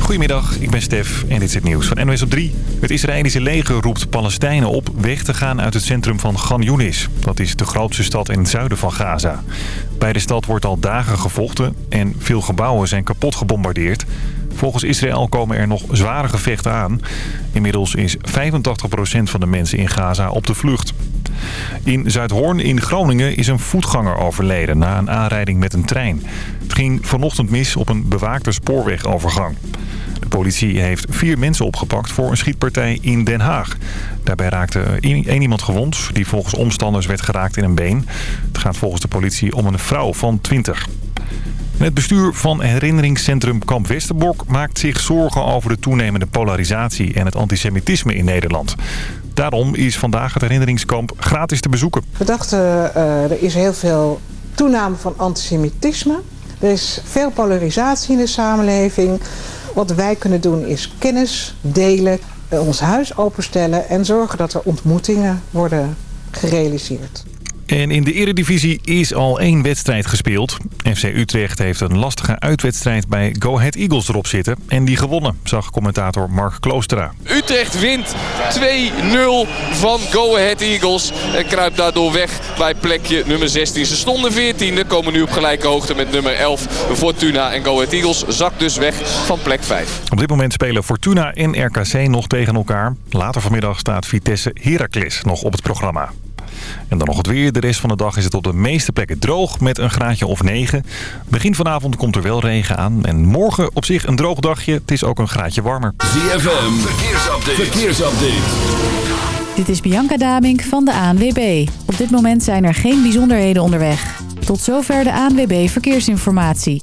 Goedemiddag, ik ben Stef en dit is het nieuws van NOS op 3. Het Israëlische leger roept Palestijnen op weg te gaan uit het centrum van Gan Yunis. Dat is de grootste stad in het zuiden van Gaza. Bij de stad wordt al dagen gevochten en veel gebouwen zijn kapot gebombardeerd. Volgens Israël komen er nog zware gevechten aan. Inmiddels is 85% van de mensen in Gaza op de vlucht. In Zuidhoorn in Groningen is een voetganger overleden na een aanrijding met een trein. Het ging vanochtend mis op een bewaakte spoorwegovergang. De politie heeft vier mensen opgepakt voor een schietpartij in Den Haag. Daarbij raakte één iemand gewond die volgens omstanders werd geraakt in een been. Het gaat volgens de politie om een vrouw van 20. Het bestuur van herinneringscentrum Kamp Westerbork maakt zich zorgen over de toenemende polarisatie en het antisemitisme in Nederland. Daarom is vandaag het herinneringskamp gratis te bezoeken. We dachten, uh, er is heel veel toename van antisemitisme. Er is veel polarisatie in de samenleving. Wat wij kunnen doen is kennis delen, ons huis openstellen... en zorgen dat er ontmoetingen worden gerealiseerd. En in de eredivisie is al één wedstrijd gespeeld. FC Utrecht heeft een lastige uitwedstrijd bij Go Ahead Eagles erop zitten. En die gewonnen, zag commentator Mark Kloostera. Utrecht wint 2-0 van Go Ahead Eagles. En kruipt daardoor weg bij plekje nummer 16. Ze stonden 14e, komen nu op gelijke hoogte met nummer 11 Fortuna. En Go Ahead Eagles zakt dus weg van plek 5. Op dit moment spelen Fortuna en RKC nog tegen elkaar. Later vanmiddag staat Vitesse Heracles nog op het programma. En dan nog het weer. De rest van de dag is het op de meeste plekken droog met een graadje of 9. Begin vanavond komt er wel regen aan. En morgen op zich een droog dagje. Het is ook een graadje warmer. ZFM, verkeersupdate. verkeersupdate. Dit is Bianca Damink van de ANWB. Op dit moment zijn er geen bijzonderheden onderweg. Tot zover de ANWB Verkeersinformatie.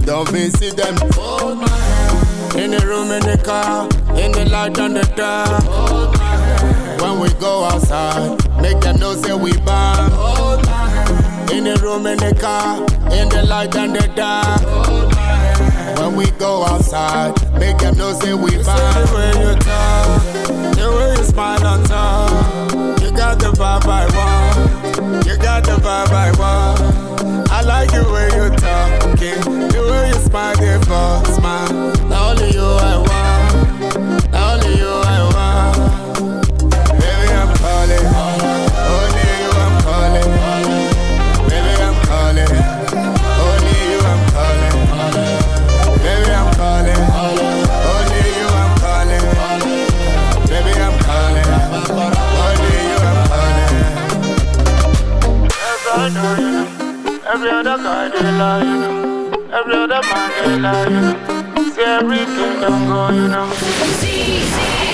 Don't visit them. Hold my hand. In the room, in the car, in the light, and the dark. Hold my hand. When we go outside, make them know say we bomb. Hold my hand. In the room, in the car, in the light, and the dark. Hold my hand. When we go outside, make them know say we bomb. The way you talk, the way you smile on top. You got the vibe I want. You got the vibe I want. got smile. Now only you I want. Now only you I want. Baby, I'm calling. Only you I'm calling. Baby, I'm calling. Only you I'm calling. Baby, I'm calling. Only you I'm calling. Baby, I'm calling. Only you I'm calling. Every other guy, they lie. Every other man they lie, you know. See everything don't go, you know.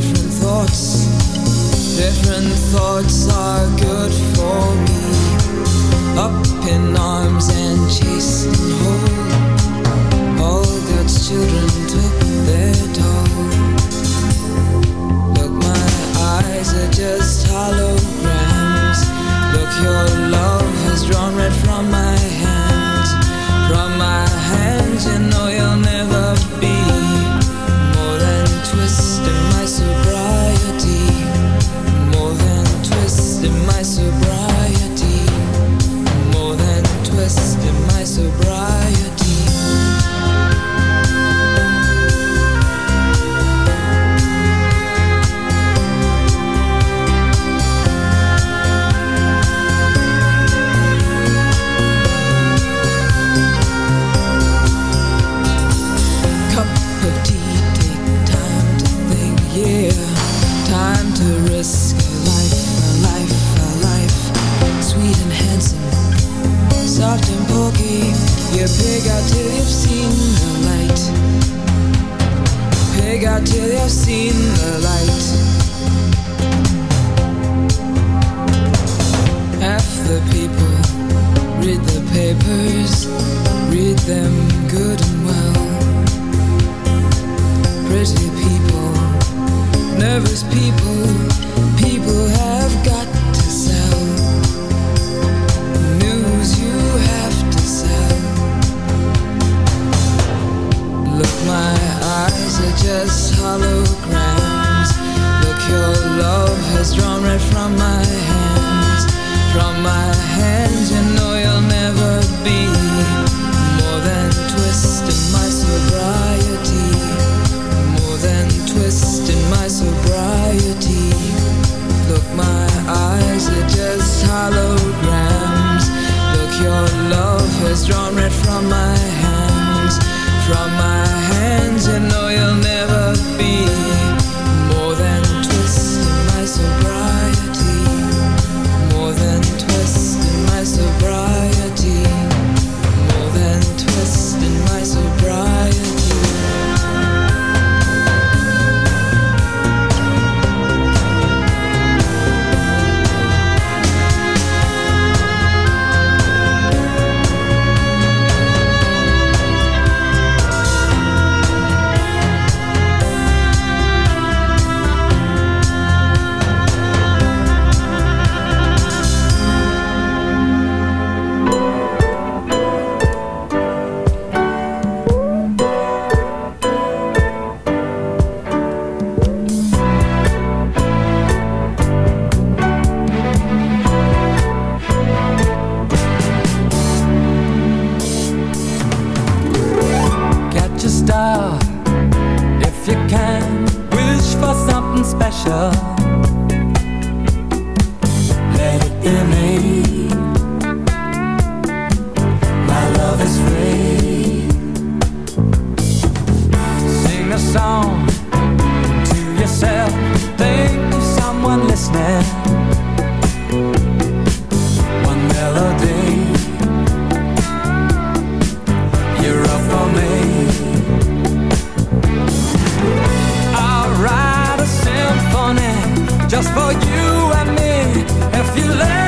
different thoughts. Different thoughts are good for me. Up in just for you and me. If you let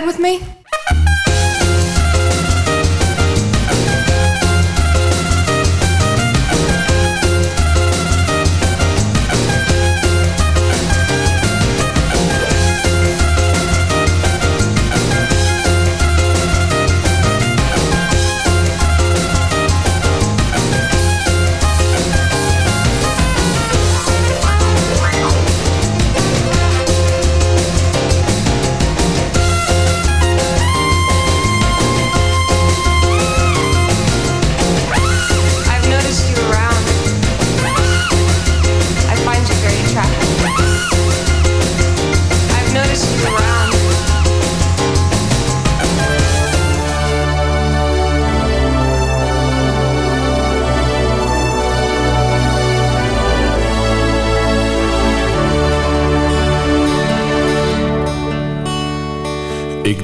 bed with me?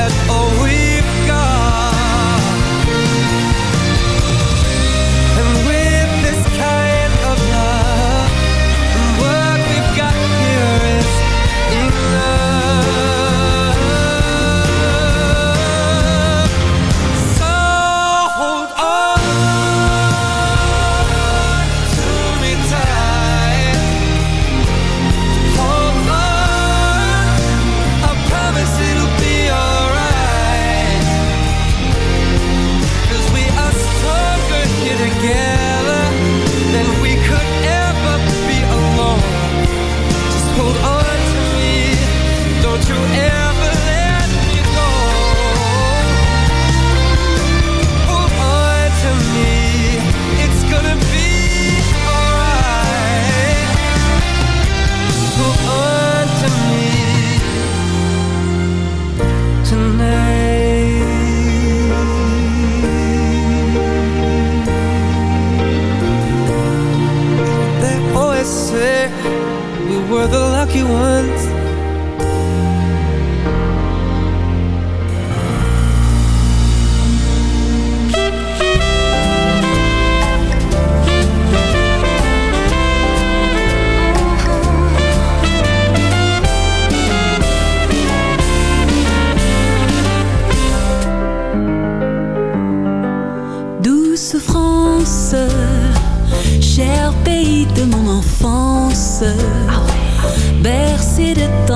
look at the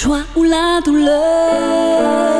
choix ou la douleur.